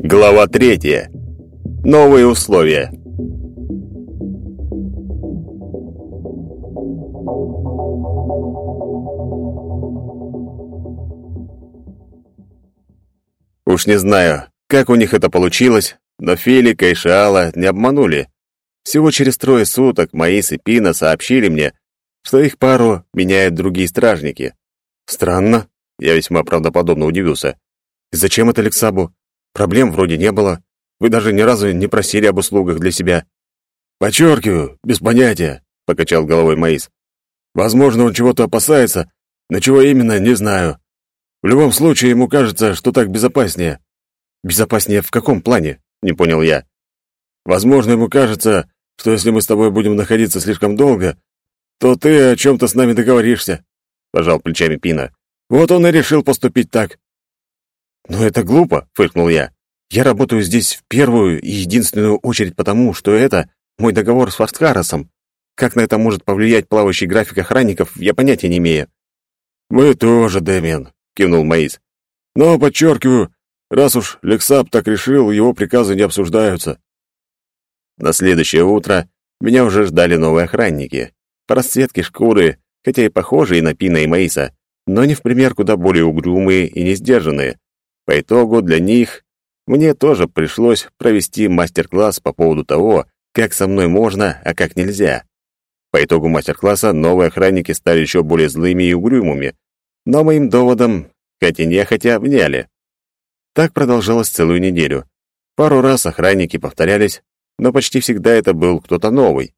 Глава третья. Новые условия. Уж не знаю, как у них это получилось, но Фелика и Шиала не обманули. Всего через трое суток Маис и Пина сообщили мне, что их пару меняют другие стражники. Странно, я весьма правдоподобно удивился. И зачем это Лексабу? Проблем вроде не было. Вы даже ни разу не просили об услугах для себя. Подчеркиваю, без понятия, покачал головой Маис. Возможно, он чего-то опасается, но чего именно, не знаю. В любом случае, ему кажется, что так безопаснее. Безопаснее в каком плане? Не понял я. Возможно, ему кажется, что если мы с тобой будем находиться слишком долго, то ты о чем-то с нами договоришься, пожал плечами Пина. Вот он и решил поступить так. Но это глупо, фыркнул я. Я работаю здесь в первую и единственную очередь потому, что это мой договор с Форсхаросом. Как на это может повлиять плавающий график охранников, я понятия не имею. Мы тоже, Дэмиан, кивнул Маис. Но подчеркиваю, Раз уж Лексап так решил, его приказы не обсуждаются. На следующее утро меня уже ждали новые охранники. По расцветке шкуры, хотя и похожие на Пина и Маиса, но не в пример куда более угрюмые и несдержанные. По итогу для них мне тоже пришлось провести мастер-класс по поводу того, как со мной можно, а как нельзя. По итогу мастер-класса новые охранники стали еще более злыми и угрюмыми, но моим доводом, хотя нехотя, вняли. Так продолжалось целую неделю. Пару раз охранники повторялись, но почти всегда это был кто-то новый.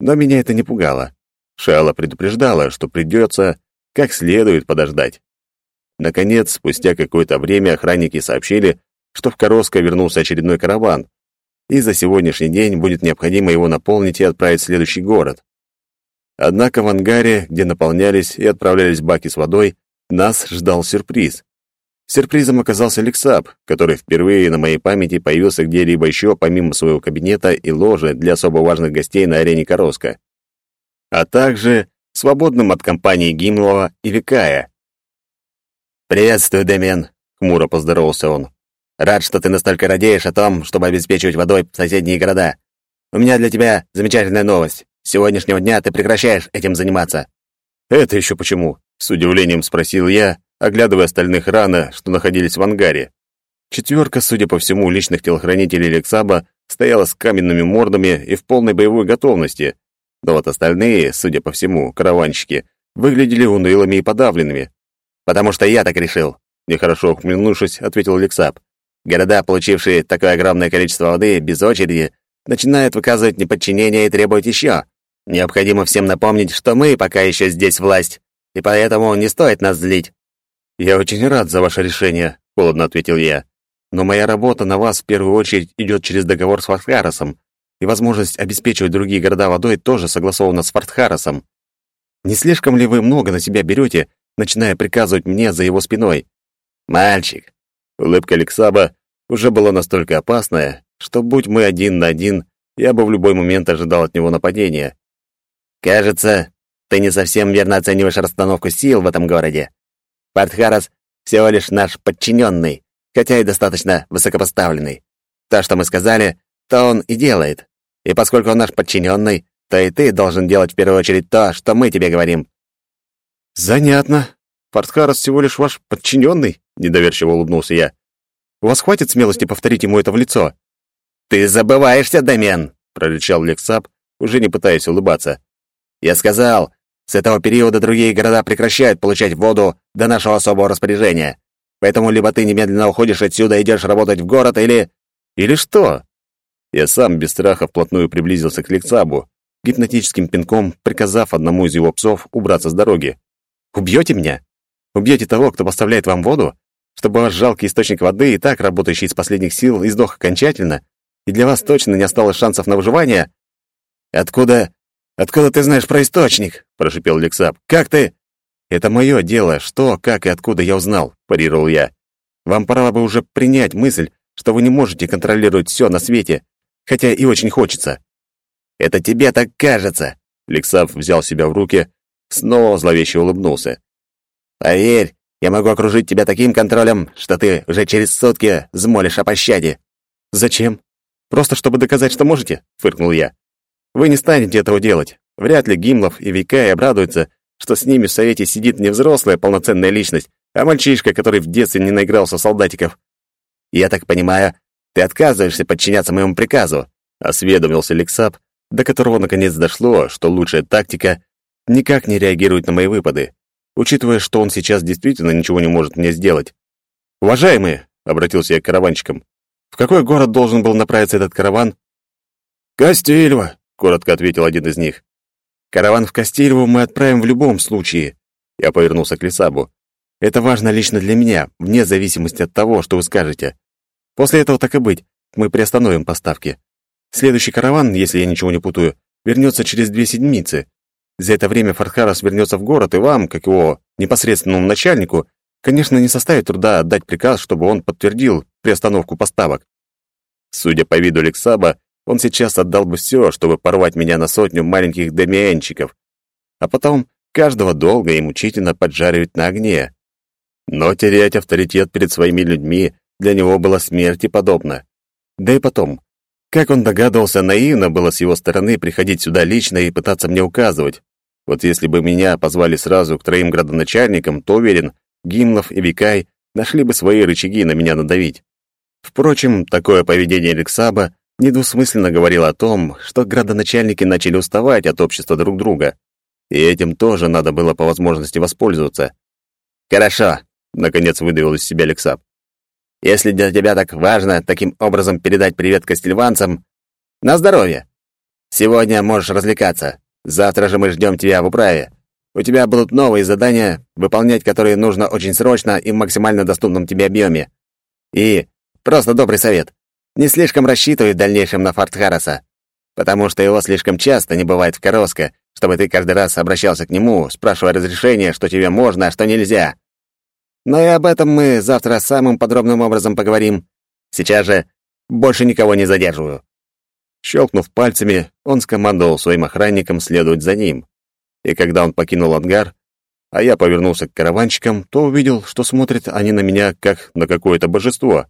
Но меня это не пугало. Шала предупреждала, что придется как следует подождать. Наконец, спустя какое-то время охранники сообщили, что в Короско вернулся очередной караван, и за сегодняшний день будет необходимо его наполнить и отправить в следующий город. Однако в ангаре, где наполнялись и отправлялись баки с водой, нас ждал сюрприз. Сюрпризом оказался Лексап, который впервые на моей памяти появился где-либо еще помимо своего кабинета и ложи для особо важных гостей на арене Короска, а также свободным от компании Гимлова и Викая. «Приветствую, Дэмиан», — хмуро поздоровался он. «Рад, что ты настолько радеешь о том, чтобы обеспечивать водой соседние города. У меня для тебя замечательная новость. С сегодняшнего дня ты прекращаешь этим заниматься». «Это еще почему?» — с удивлением спросил я, оглядывая остальных рано, что находились в ангаре. Четверка, судя по всему, личных телохранителей Лексаба стояла с каменными мордами и в полной боевой готовности, но вот остальные, судя по всему, караванщики, выглядели унылыми и подавленными. «Потому что я так решил», — нехорошо ухмыльнувшись, ответил Лексаб. «Города, получившие такое огромное количество воды без очереди, начинают выказывать неподчинение и требовать еще. Необходимо всем напомнить, что мы пока еще здесь власть, и поэтому не стоит нас злить. «Я очень рад за ваше решение», — холодно ответил я. «Но моя работа на вас в первую очередь идет через договор с Фартхаросом, и возможность обеспечивать другие города водой тоже согласована с Фартхаросом. Не слишком ли вы много на себя берете, начиная приказывать мне за его спиной?» «Мальчик!» Улыбка Алексаба уже была настолько опасная, что, будь мы один на один, я бы в любой момент ожидал от него нападения. «Кажется, ты не совсем верно оцениваешь расстановку сил в этом городе. Партхарас всего лишь наш подчиненный, хотя и достаточно высокопоставленный. То, что мы сказали, то он и делает. И поскольку он наш подчиненный, то и ты должен делать в первую очередь то, что мы тебе говорим». «Занятно. Партхарас всего лишь ваш подчиненный?» — недоверчиво улыбнулся я. «У вас хватит смелости повторить ему это в лицо?» «Ты забываешься, Домен!» — прорычал Лексап, уже не пытаясь улыбаться. «Я сказал, с этого периода другие города прекращают получать воду до нашего особого распоряжения. Поэтому либо ты немедленно уходишь отсюда и идешь работать в город, или... Или что? Я сам без страха вплотную приблизился к Лексабу, гипнотическим пинком приказав одному из его псов убраться с дороги. «Убьете меня? Убьете того, кто поставляет вам воду? Чтобы ваш жалкий источник воды, и так работающий из последних сил, издох окончательно, и для вас точно не осталось шансов на выживание? Откуда... «Откуда ты знаешь про источник?» — прошипел Лексап. «Как ты...» «Это мое дело, что, как и откуда я узнал», — парировал я. «Вам пора бы уже принять мысль, что вы не можете контролировать все на свете, хотя и очень хочется». «Это тебе так кажется. Лексав взял себя в руки, снова зловеще улыбнулся. «Поверь, я могу окружить тебя таким контролем, что ты уже через сутки взмолишь о пощаде». «Зачем? Просто чтобы доказать, что можете?» — фыркнул я. «Вы не станете этого делать. Вряд ли Гимлов и Викай обрадуются, что с ними в совете сидит не взрослая полноценная личность, а мальчишка, который в детстве не наигрался солдатиков». «Я так понимаю, ты отказываешься подчиняться моему приказу», — осведомился Лексап, до которого наконец дошло, что лучшая тактика — никак не реагировать на мои выпады учитывая, что он сейчас действительно ничего не может мне сделать. «Уважаемые!» — обратился я к караванщикам. «В какой город должен был направиться этот караван?» «Костильво!» — коротко ответил один из них. «Караван в Костильво мы отправим в любом случае». Я повернулся к Лисабу. «Это важно лично для меня, вне зависимости от того, что вы скажете. После этого так и быть, мы приостановим поставки. Следующий караван, если я ничего не путаю, вернется через две седмицы. За это время Фархарас вернется в город, и вам, как его непосредственному начальнику, конечно, не составит труда отдать приказ, чтобы он подтвердил приостановку поставок. Судя по виду Лексаба, он сейчас отдал бы все, чтобы порвать меня на сотню маленьких демиенчиков, а потом каждого долго и мучительно поджаривать на огне. Но терять авторитет перед своими людьми для него было смерти подобно. Да и потом, как он догадывался, наивно было с его стороны приходить сюда лично и пытаться мне указывать. Вот если бы меня позвали сразу к троим градоначальникам, то уверен, Гимнов и Викай нашли бы свои рычаги на меня надавить. Впрочем, такое поведение Алексаба недвусмысленно говорило о том, что градоначальники начали уставать от общества друг друга. И этим тоже надо было по возможности воспользоваться. «Хорошо», — наконец выдавил из себя Алексаб. «Если для тебя так важно таким образом передать привет костельванцам, на здоровье. Сегодня можешь развлекаться. Завтра же мы ждем тебя в управе. У тебя будут новые задания, выполнять которые нужно очень срочно и в максимально доступном тебе объеме. И просто добрый совет. Не слишком рассчитывай в дальнейшем на Фортхараса, потому что его слишком часто не бывает в Короско, чтобы ты каждый раз обращался к нему, спрашивая разрешение, что тебе можно, а что нельзя. Но и об этом мы завтра самым подробным образом поговорим. Сейчас же больше никого не задерживаю. Щелкнув пальцами, он скомандовал своим охранникам следовать за ним. И когда он покинул ангар, а я повернулся к караванщикам, то увидел, что смотрят они на меня как на какое-то божество.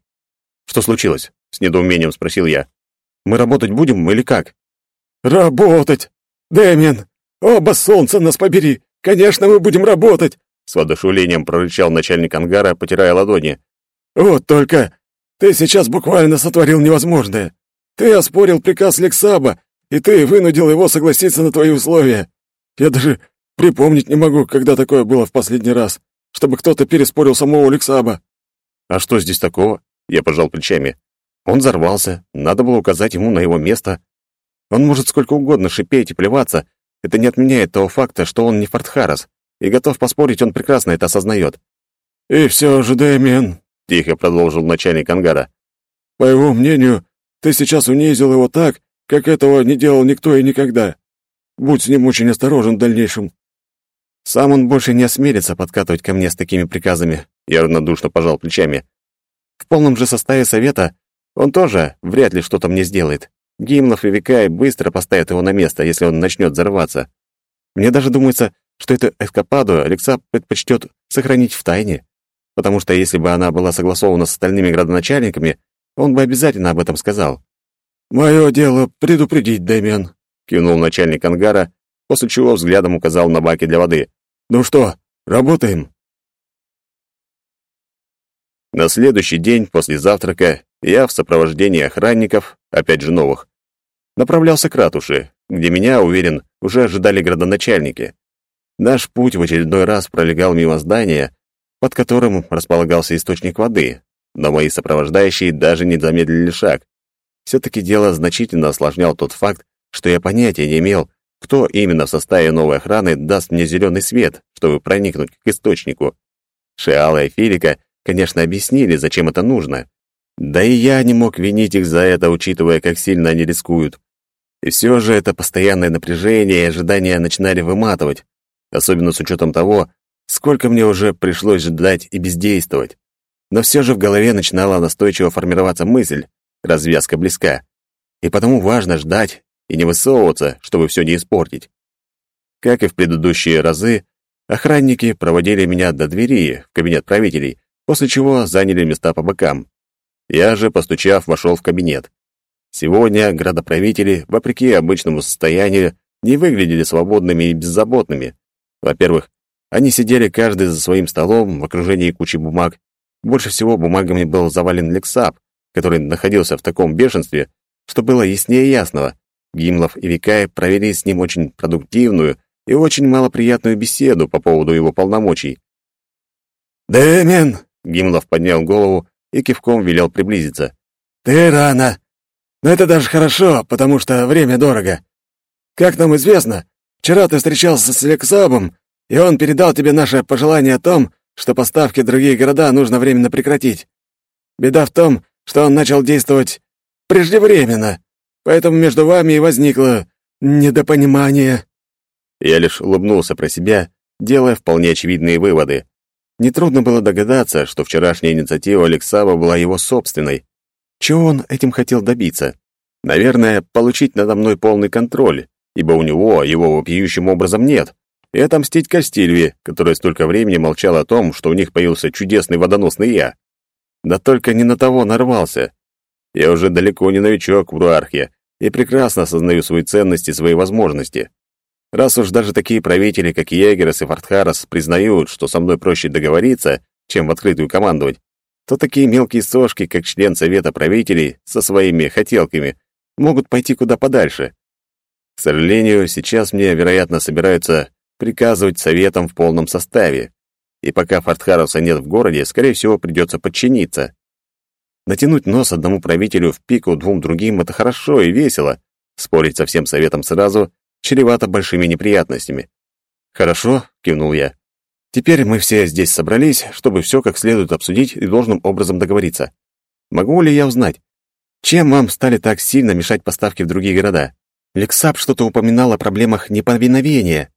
«Что случилось?» — с недоумением спросил я. «Мы работать будем или как?» «Работать! Дэмиан! Оба солнца нас побери! Конечно, мы будем работать!» С воодушевлением прорычал начальник ангара, потирая ладони. «Вот только ты сейчас буквально сотворил невозможное. Ты оспорил приказ Лексаба, и ты вынудил его согласиться на твои условия. Я даже припомнить не могу, когда такое было в последний раз, чтобы кто-то переспорил самого Лексаба. А что здесь такого? Я пожал плечами. Он взорвался, надо было указать ему на его место. Он может сколько угодно шипеть и плеваться, это не отменяет того факта, что он не Фортхарас, и готов поспорить, он прекрасно это осознает. «И все же, Дэмиен», — тихо продолжил начальник ангара, «по его мнению, ты сейчас унизил его так, как этого не делал никто и никогда. Будь с ним очень осторожен в дальнейшем. Сам он больше не осмелится подкатывать ко мне с такими приказами. Я равнодушно пожал плечами. В полном же составе совета он тоже вряд ли что-то мне сделает. Гимлов и Викай быстро поставят его на место, если он начнет взорваться. Мне даже думается, что эту эскападу Алекса предпочтет сохранить в тайне, потому что если бы она была согласована с остальными градоначальниками, он бы обязательно об этом сказал. «Мое дело предупредить, Дэмиан», — кивнул начальник ангара, после чего взглядом указал на баки для воды. «Ну что, работаем?» На следующий день после завтрака я в сопровождении охранников, опять же новых, направлялся к ратуше, где меня, уверен, уже ожидали градоначальники. Наш путь в очередной раз пролегал мимо здания, под которым располагался источник воды, но мои сопровождающие даже не замедлили шаг. Все-таки дело значительно осложнял тот факт, что я понятия не имел, кто именно в составе новой охраны даст мне зеленый свет, чтобы проникнуть к источнику. Шиала и Филика, конечно, объяснили, зачем это нужно. Да и я не мог винить их за это, учитывая, как сильно они рискуют. И все же это постоянное напряжение и ожидания начинали выматывать, особенно с учетом того, сколько мне уже пришлось ждать и бездействовать. Но все же в голове начинала настойчиво формироваться мысль, развязка близка. И потому важно ждать и не высовываться, чтобы все не испортить. Как и в предыдущие разы, охранники проводили меня до двери в кабинет правителей, после чего заняли места по бокам. Я же, постучав, вошел в кабинет. Сегодня градоправители, вопреки обычному состоянию, не выглядели свободными и беззаботными. Во-первых, они сидели каждый за своим столом в окружении кучи бумаг. Больше всего бумагами был завален Лексап, который находился в таком бешенстве, что было яснее ясного. Гимлов и Викай провели с ним очень продуктивную и очень малоприятную беседу по поводу его полномочий. «Дэмин!» — Гимлов поднял голову и кивком велел приблизиться. «Ты рано. Но это даже хорошо, потому что время дорого. Как нам известно, вчера ты встречался с Лексабом, и он передал тебе наше пожелание о том, что поставки в другие города нужно временно прекратить. Беда в том, что он начал действовать преждевременно, поэтому между вами и возникло недопонимание». Я лишь улыбнулся про себя, делая вполне очевидные выводы. Нетрудно было догадаться, что вчерашняя инициатива Алексава была его собственной. Чего он этим хотел добиться? Наверное, получить надо мной полный контроль, ибо у него его вопиющим образом нет, и отомстить Кастильве, которая столько времени молчала о том, что у них появился чудесный водоносный я. Да только не на того нарвался. Я уже далеко не новичок в Руархе и прекрасно осознаю свои ценности и свои возможности. Раз уж даже такие правители, как Егерес и Фортхарас, признают, что со мной проще договориться, чем в открытую командовать, то такие мелкие сошки, как член Совета правителей со своими хотелками, могут пойти куда подальше. К сожалению, сейчас мне, вероятно, собираются приказывать советам в полном составе. И пока Фортхаруса нет в городе, скорее всего, придется подчиниться. Натянуть нос одному правителю в пику двум другим — это хорошо и весело. Спорить со всем советом сразу чревато большими неприятностями. «Хорошо», — кивнул я. «Теперь мы все здесь собрались, чтобы все как следует обсудить и должным образом договориться. Могу ли я узнать, чем вам стали так сильно мешать поставки в другие города? Лексап что-то упоминал о проблемах неповиновения».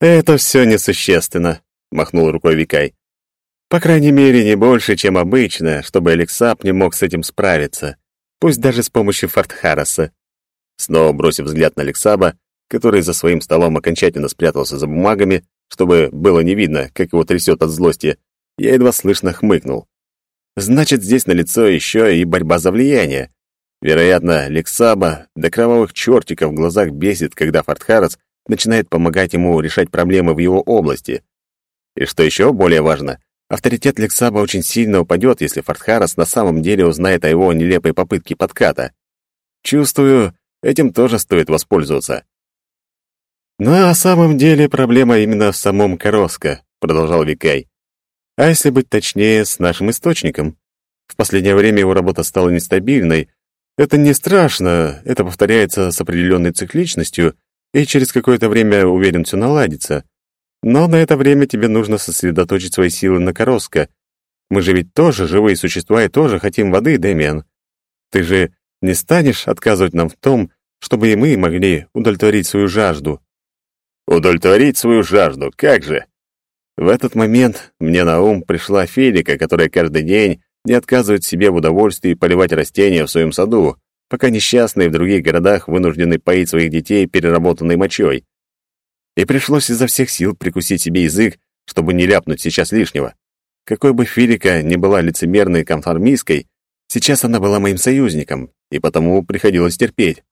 «Это все несущественно», — махнул рукой Викай. «По крайней мере, не больше, чем обычно, чтобы Алексап не мог с этим справиться, пусть даже с помощью Фортхараса. Снова бросив взгляд на Лексаба, который за своим столом окончательно спрятался за бумагами, чтобы было не видно, как его трясет от злости, я едва слышно хмыкнул. Значит, здесь налицо еще и борьба за влияние. Вероятно, Лексаба до кровавых чертиков в глазах бесит, когда Фортхарас начинает помогать ему решать проблемы в его области. И что еще более важно, авторитет Лексаба очень сильно упадет, если Фортхарас на самом деле узнает о его нелепой попытке подката. Чувствую, Этим тоже стоит воспользоваться. «Но на самом деле проблема именно в самом Короско», — продолжал Викай. «А если быть точнее, с нашим источником? В последнее время его работа стала нестабильной. Это не страшно, это повторяется с определенной цикличностью, и через какое-то время, уверен, все наладится. Но на это время тебе нужно сосредоточить свои силы на Короско. Мы же ведь тоже живые существа и тоже хотим воды, Дэмиан. Ты же не станешь отказывать нам в том, чтобы и мы могли удовлетворить свою жажду. Удовлетворить свою жажду, как же? В этот момент мне на ум пришла Фелика, которая каждый день не отказывает себе в удовольствии поливать растения в своем саду, пока несчастные в других городах вынуждены поить своих детей переработанной мочой. И пришлось изо всех сил прикусить себе язык, чтобы не ляпнуть сейчас лишнего. Какой бы Филика ни была лицемерной конформистской, сейчас она была моим союзником, и потому приходилось терпеть.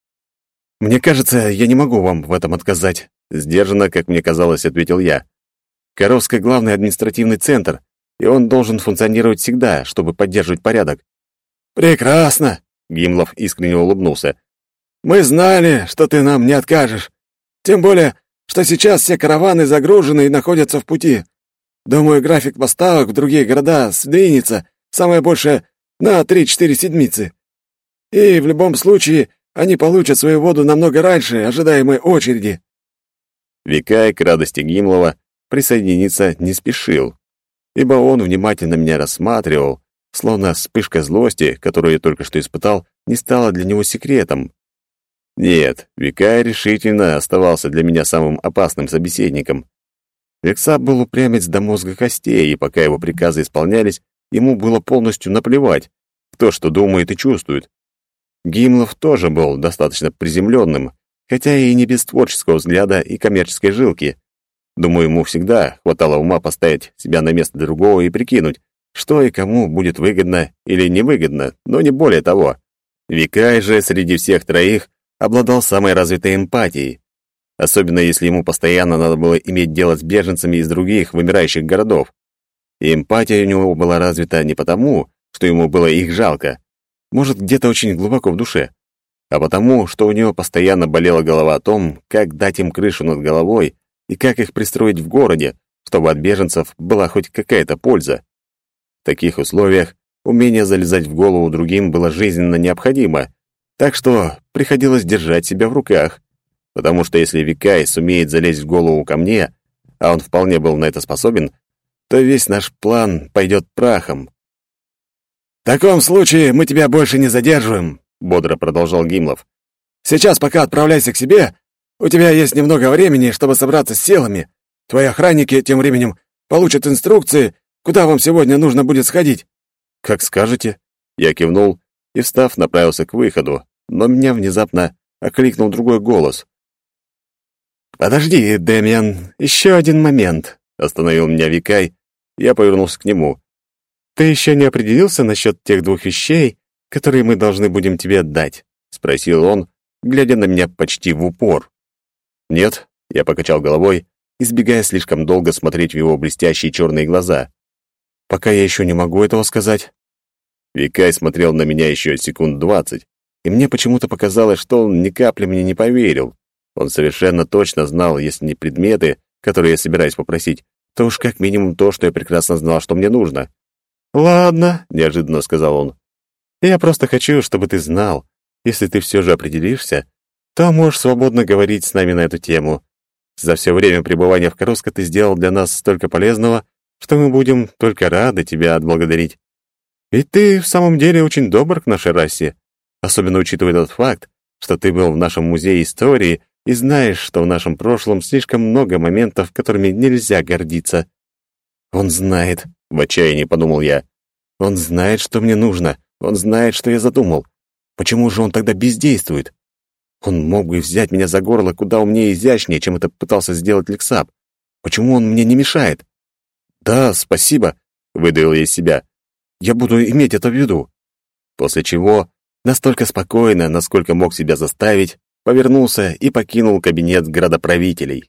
«Мне кажется, я не могу вам в этом отказать», — сдержанно, как мне казалось, ответил я. «Коровский — главный административный центр, и он должен функционировать всегда, чтобы поддерживать порядок». «Прекрасно!» — Гимлов искренне улыбнулся. «Мы знали, что ты нам не откажешь. Тем более, что сейчас все караваны загружены и находятся в пути. Думаю, график поставок в другие города сдвинется, самое большее, на три-четыре седмицы. И в любом случае они получат свою воду намного раньше ожидаемой очереди». Викай, к радости Гимлова, присоединиться не спешил, ибо он внимательно меня рассматривал, словно вспышка злости, которую я только что испытал, не стала для него секретом. Нет, Викай решительно оставался для меня самым опасным собеседником. Векса был упрямец до мозга костей, и пока его приказы исполнялись, ему было полностью наплевать, кто что думает и чувствует. Гимлов тоже был достаточно приземленным, хотя и не без творческого взгляда и коммерческой жилки. Думаю, ему всегда хватало ума поставить себя на место другого и прикинуть, что и кому будет выгодно или невыгодно, но не более того. Викай же среди всех троих обладал самой развитой эмпатией, особенно если ему постоянно надо было иметь дело с беженцами из других вымирающих городов. И эмпатия у него была развита не потому, что ему было их жалко, может, где-то очень глубоко в душе, а потому, что у него постоянно болела голова о том, как дать им крышу над головой и как их пристроить в городе, чтобы от беженцев была хоть какая-то польза. В таких условиях умение залезать в голову другим было жизненно необходимо, так что приходилось держать себя в руках, потому что если Викай сумеет залезть в голову ко мне, а он вполне был на это способен, то весь наш план пойдет прахом. «В таком случае мы тебя больше не задерживаем», — бодро продолжал Гимлов. «Сейчас пока отправляйся к себе. У тебя есть немного времени, чтобы собраться с силами. Твои охранники тем временем получат инструкции, куда вам сегодня нужно будет сходить». «Как скажете». Я кивнул и, встав, направился к выходу, но меня внезапно окликнул другой голос. «Подожди, Дэмиан, еще один момент», — остановил меня Викай. Я повернулся к нему. «Ты еще не определился насчет тех двух вещей, которые мы должны будем тебе отдать?» — спросил он, глядя на меня почти в упор. «Нет», — я покачал головой, избегая слишком долго смотреть в его блестящие черные глаза. «Пока я еще не могу этого сказать». Викай смотрел на меня еще секунд двадцать, и мне почему-то показалось, что он ни капли мне не поверил. Он совершенно точно знал, если не предметы, которые я собираюсь попросить, то уж как минимум то, что я прекрасно знал, что мне нужно. «Ладно», — неожиданно сказал он. «Я просто хочу, чтобы ты знал, если ты все же определишься, то можешь свободно говорить с нами на эту тему. За все время пребывания в Короско ты сделал для нас столько полезного, что мы будем только рады тебя отблагодарить. Ведь ты в самом деле очень добр к нашей расе, особенно учитывая тот факт, что ты был в нашем музее истории и знаешь, что в нашем прошлом слишком много моментов, которыми нельзя гордиться. Он знает, в отчаянии подумал я. Он знает, что мне нужно. Он знает, что я задумал. Почему же он тогда бездействует? Он мог бы взять меня за горло куда умнее и изящнее, чем это пытался сделать Лексап. Почему он мне не мешает? Да, спасибо, выдавил я из себя. Я буду иметь это в виду. После чего, настолько спокойно, насколько мог себя заставить, повернулся и покинул кабинет градоправителей.